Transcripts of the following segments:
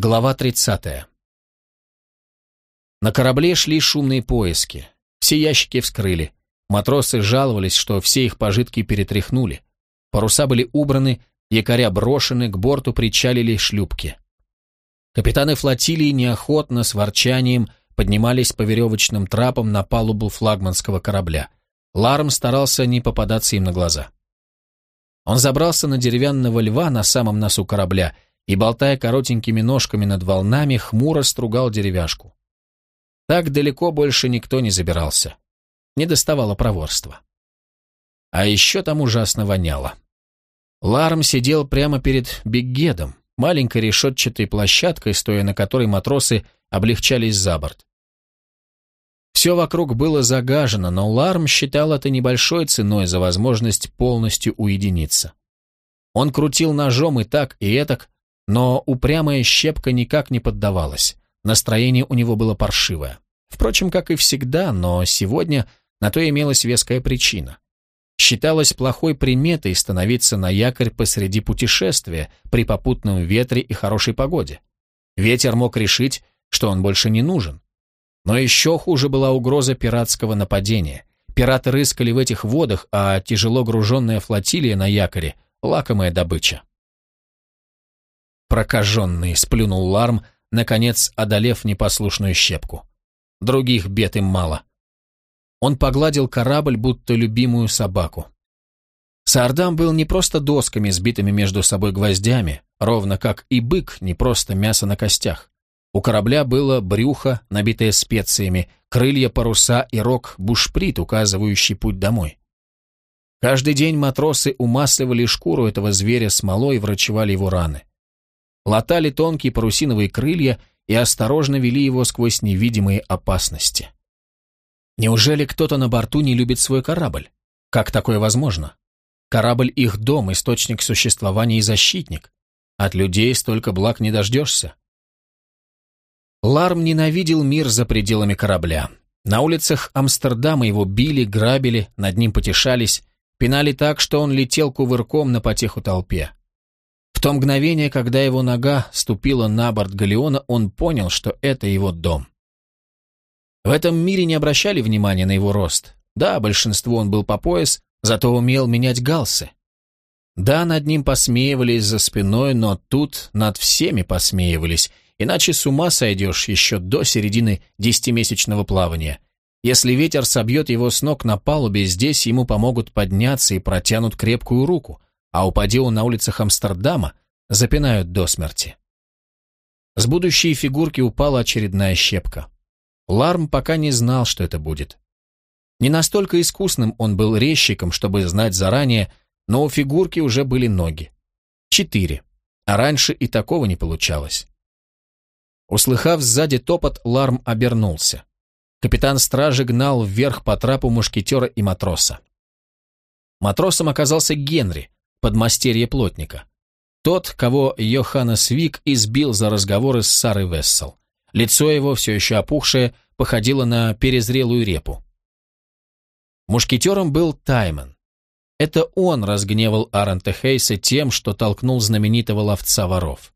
Глава 30. На корабле шли шумные поиски. Все ящики вскрыли. Матросы жаловались, что все их пожитки перетряхнули. Паруса были убраны, якоря брошены, к борту причалили шлюпки. Капитаны флотилии неохотно, с ворчанием, поднимались по веревочным трапам на палубу флагманского корабля. Ларм старался не попадаться им на глаза. Он забрался на деревянного льва на самом носу корабля и, болтая коротенькими ножками над волнами, хмуро стругал деревяшку. Так далеко больше никто не забирался. Не доставало проворства. А еще там ужасно воняло. Ларм сидел прямо перед Биггедом, маленькой решетчатой площадкой, стоя на которой матросы облегчались за борт. Все вокруг было загажено, но Ларм считал это небольшой ценой за возможность полностью уединиться. Он крутил ножом и так, и этак, но упрямая щепка никак не поддавалась. Настроение у него было паршивое. Впрочем, как и всегда, но сегодня на то имелась веская причина. Считалось плохой приметой становиться на якорь посреди путешествия при попутном ветре и хорошей погоде. Ветер мог решить, что он больше не нужен. Но еще хуже была угроза пиратского нападения. Пираты рыскали в этих водах, а тяжело груженная флотилия на якоре – лакомая добыча. Прокаженный, сплюнул Ларм, наконец одолев непослушную щепку. Других бед им мало. Он погладил корабль, будто любимую собаку. Саардам был не просто досками, сбитыми между собой гвоздями, ровно как и бык, не просто мясо на костях. У корабля было брюхо, набитое специями, крылья, паруса и рог бушприт, указывающий путь домой. Каждый день матросы умасливали шкуру этого зверя смолой и врачевали его раны. Латали тонкие парусиновые крылья и осторожно вели его сквозь невидимые опасности. Неужели кто-то на борту не любит свой корабль? Как такое возможно? Корабль — их дом, источник существования и защитник. От людей столько благ не дождешься. Ларм ненавидел мир за пределами корабля. На улицах Амстердама его били, грабили, над ним потешались, пинали так, что он летел кувырком на потеху толпе. В то мгновение, когда его нога ступила на борт галеона, он понял, что это его дом. В этом мире не обращали внимания на его рост. Да, большинству он был по пояс, зато умел менять галсы. Да, над ним посмеивались за спиной, но тут над всеми посмеивались, иначе с ума сойдешь еще до середины десятимесячного плавания. Если ветер собьет его с ног на палубе, здесь ему помогут подняться и протянут крепкую руку, а упади он на улицах Амстердама, запинают до смерти. С будущей фигурки упала очередная щепка. Ларм пока не знал, что это будет. Не настолько искусным он был резчиком, чтобы знать заранее, но у фигурки уже были ноги. Четыре. А раньше и такого не получалось. Услыхав сзади топот, Ларм обернулся. Капитан стражи гнал вверх по трапу мушкетера и матроса. Матросом оказался Генри, подмастерье плотника. Тот, кого Йоханнес Вик избил за разговоры с Сарой Вессел. Лицо его, все еще опухшее, походило на перезрелую репу. Мушкетером был Таймон. Это он разгневал Арента Хейса тем, что толкнул знаменитого ловца воров.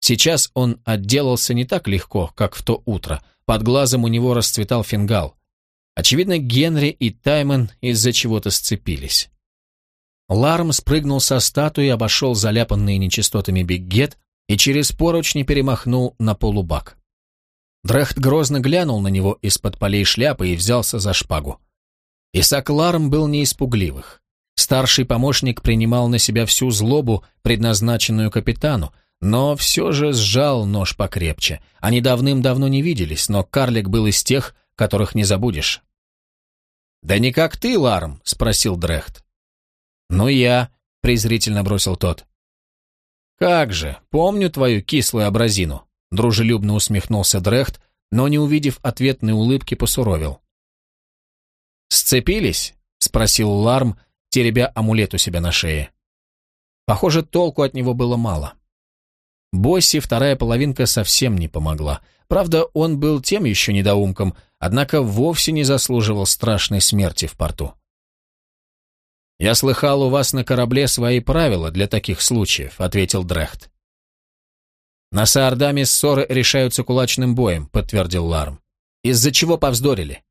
Сейчас он отделался не так легко, как в то утро. Под глазом у него расцветал фингал. Очевидно, Генри и Таймон из-за чего-то сцепились. Ларм спрыгнул со статуи, обошел заляпанные нечистотами биггет и через поручни перемахнул на полубак. Дрехт грозно глянул на него из-под полей шляпы и взялся за шпагу. Исаак Ларм был не испугливых. Старший помощник принимал на себя всю злобу, предназначенную капитану, но все же сжал нож покрепче. Они давным-давно не виделись, но карлик был из тех, которых не забудешь. «Да не как ты, Ларм?» — спросил Дрехт. «Ну я», — презрительно бросил тот. «Как же, помню твою кислую образину. Дружелюбно усмехнулся Дрехт, но, не увидев ответной улыбки, посуровил. «Сцепились?» — спросил Ларм, теребя амулет у себя на шее. Похоже, толку от него было мало. Босси вторая половинка совсем не помогла. Правда, он был тем еще недоумком, однако вовсе не заслуживал страшной смерти в порту. «Я слыхал, у вас на корабле свои правила для таких случаев», — ответил Дрехт. На Саардаме ссоры решаются кулачным боем, подтвердил Ларм. Из-за чего повздорили?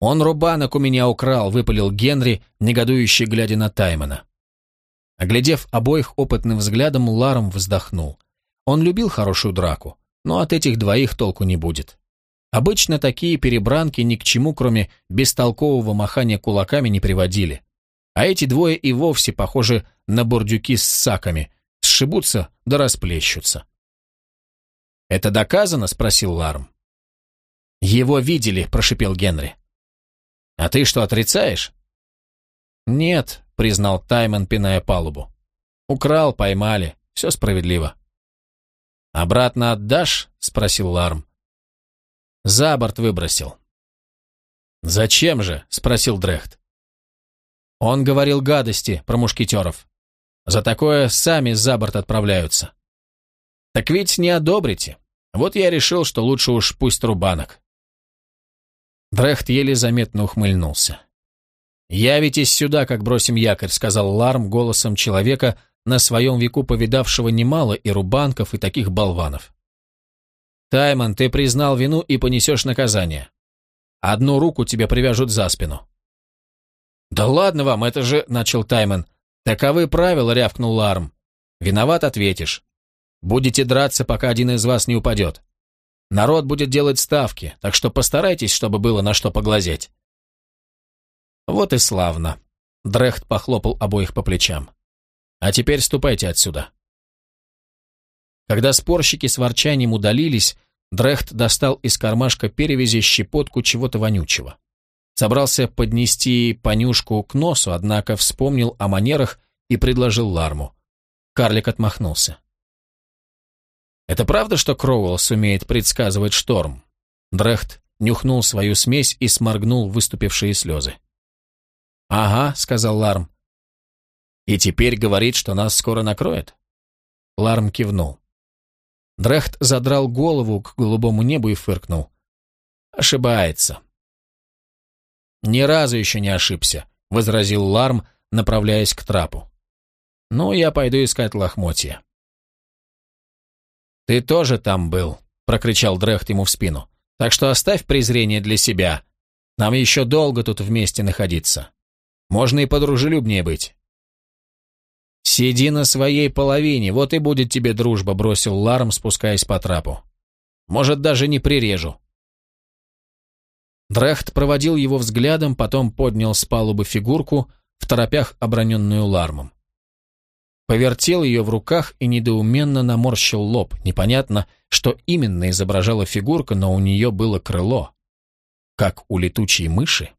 Он рубанок у меня украл, выпалил Генри, негодующе глядя на Таймона. Оглядев обоих опытным взглядом, Ларм вздохнул. Он любил хорошую драку, но от этих двоих толку не будет. Обычно такие перебранки ни к чему, кроме бестолкового махания кулаками, не приводили. А эти двое и вовсе похожи на бурдюки с саками, сшибутся да расплещутся. «Это доказано?» — спросил Ларм. «Его видели», — прошипел Генри. «А ты что, отрицаешь?» «Нет», — признал Таймон, пиная палубу. «Украл, поймали, все справедливо». «Обратно отдашь?» — спросил Ларм. «За борт выбросил». «Зачем же?» — спросил Дрехт. Он говорил гадости про мушкетеров. За такое сами за борт отправляются. Так ведь не одобрите. Вот я решил, что лучше уж пусть рубанок. Дрехт еле заметно ухмыльнулся. «Явитесь сюда, как бросим якорь», — сказал Ларм голосом человека, на своем веку повидавшего немало и рубанков, и таких болванов. «Таймон, ты признал вину и понесешь наказание. Одну руку тебе привяжут за спину». «Да ладно вам, это же...» — начал Таймон. «Таковы правила», — рявкнул Ларм. «Виноват, ответишь. Будете драться, пока один из вас не упадет. Народ будет делать ставки, так что постарайтесь, чтобы было на что поглазеть». «Вот и славно», — Дрехт похлопал обоих по плечам. «А теперь ступайте отсюда». Когда спорщики с ворчанием удалились, Дрехт достал из кармашка перевязи щепотку чего-то вонючего. Собрался поднести понюшку к носу, однако вспомнил о манерах и предложил Ларму. Карлик отмахнулся. «Это правда, что Кроуэлл сумеет предсказывать шторм?» Дрехт нюхнул свою смесь и сморгнул выступившие слезы. «Ага», — сказал Ларм. «И теперь говорит, что нас скоро накроет?» Ларм кивнул. Дрехт задрал голову к голубому небу и фыркнул. «Ошибается. «Ни разу еще не ошибся», — возразил Ларм, направляясь к трапу. «Ну, я пойду искать лохмотья». «Ты тоже там был», — прокричал Дрехт ему в спину. «Так что оставь презрение для себя. Нам еще долго тут вместе находиться. Можно и подружелюбнее быть». «Сиди на своей половине, вот и будет тебе дружба», — бросил Ларм, спускаясь по трапу. «Может, даже не прирежу». Дрехт проводил его взглядом, потом поднял с палубы фигурку, в торопях оброненную лармом. Повертел ее в руках и недоуменно наморщил лоб. Непонятно, что именно изображала фигурка, но у нее было крыло. Как у летучей мыши.